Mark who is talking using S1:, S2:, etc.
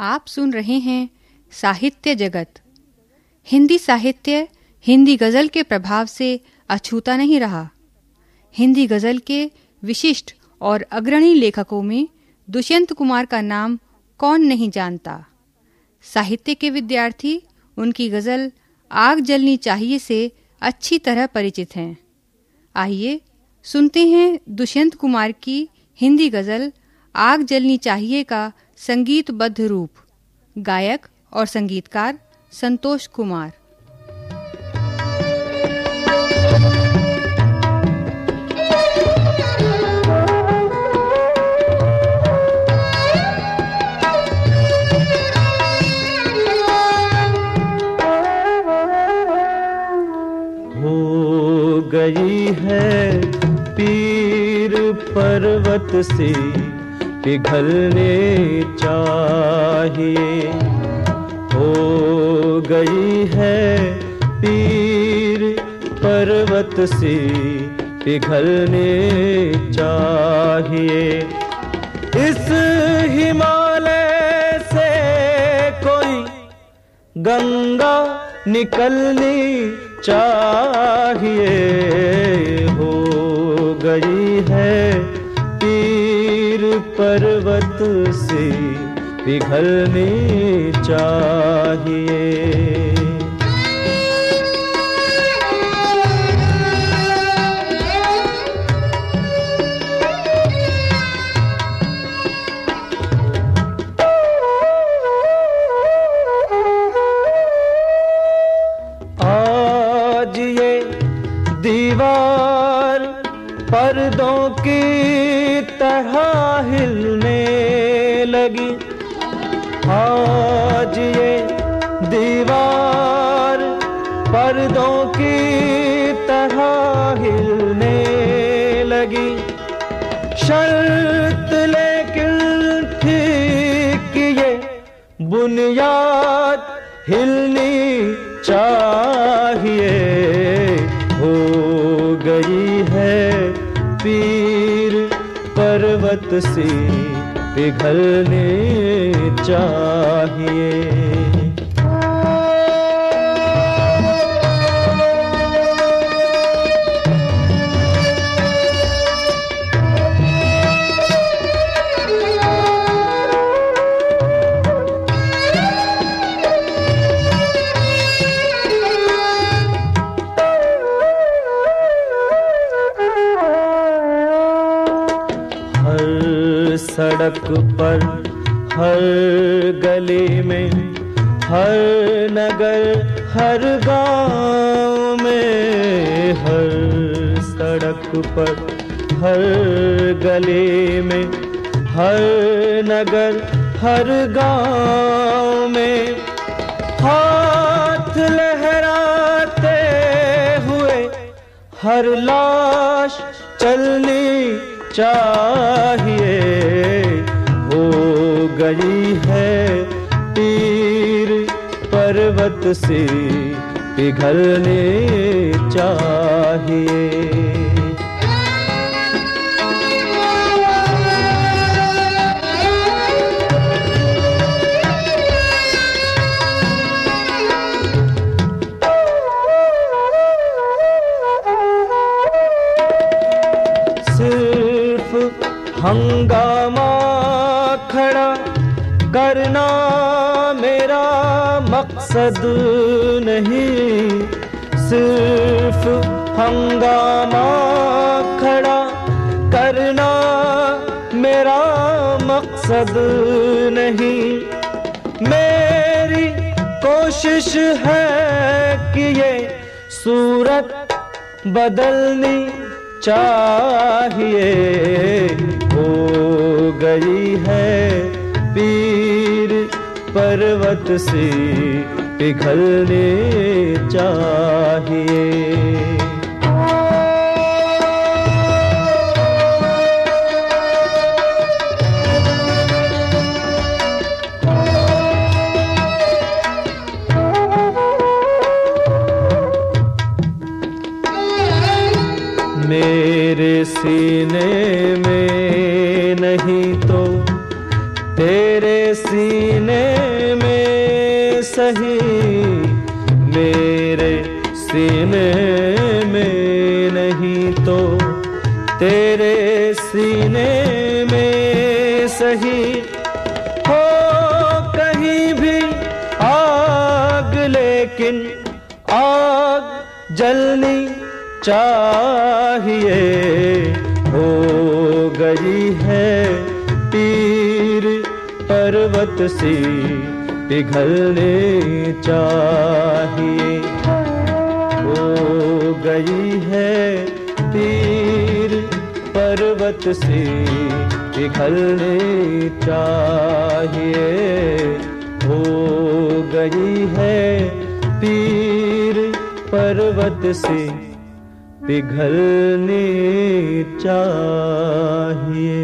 S1: आप सुन रहे हैं साहित्य जगत। हिंदी साहित्य, हिंदी गज़ल के प्रभाव से अछूता नहीं रहा। हिंदी गज़ल के विशिष्ट और अग्रणी लेखकों में दुष्यंत कुमार का नाम कौन नहीं जानता। साहित्य के विद्यार्थी, उनकी गज़ल आग जलनी चाहिए से अच्छी तरह परिचित हैं। आइए सुनते हैं दुष्यंत कुमार की हिंदी गज़ल आग जलनी चाहिए का संगीतबद्ध रूप गायक और संगीतकार संतोष कुमार।
S2: हो गई है पीर पर्वत से पिघलने चाहिए। हो गई है पीर पर्वत से पिघलने चाहिए। इस हिमालय से कोई गंगा निकलनी चाहिए। हो गई है पर्वत से पिघलनी चाहिए। आज ये दीवार पर्दों की तरह हिलने लगी। आज ये दीवार पर्दों की तरह हिलने लगी। शर्त लेकिन ठीक ये, बुनियाद हिलनी चाहिए पर्वत से पिघलने चाहिए। सड़क पर हर गली में, हर नगर, हर गाँव में, हर सड़क पर हर गली में, हर नगर, हर गाँव में हाथ लहराते हुए हर लाश चलनी चाहिए। गई है तीर पर्वत से पिघलने चाहिए। हंगामा खड़ा करना मेरा मकसद नहीं। सिर्फ़ हंगामा खड़ा करना मेरा मकसद नहीं। मेरी कोशिश है कि ये सूरत बदलनी चाहिए। गई है पीर पर्वत से पिघलने चाहिए। मेरे सीने में तेरे सीने में सही, मेरे सीने में नहीं तो तेरे सीने में सही हो कहीं भी आग, लेकिन आग जलनी चाहिए हो गई है। पर्वत सी पिघलने चाहिए हो गई है तीर पर्वत सी पिघलने चाहिए हो गई है तीर पर्वत से पिघलने चाहिए